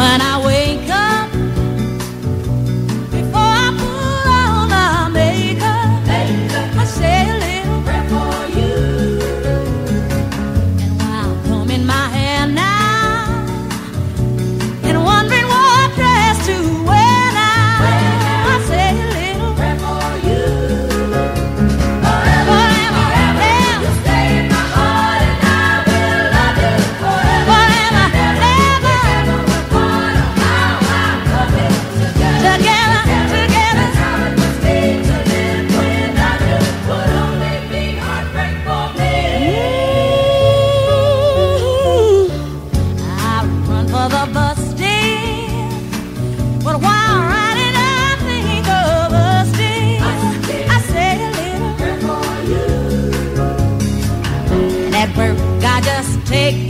woman work. I just take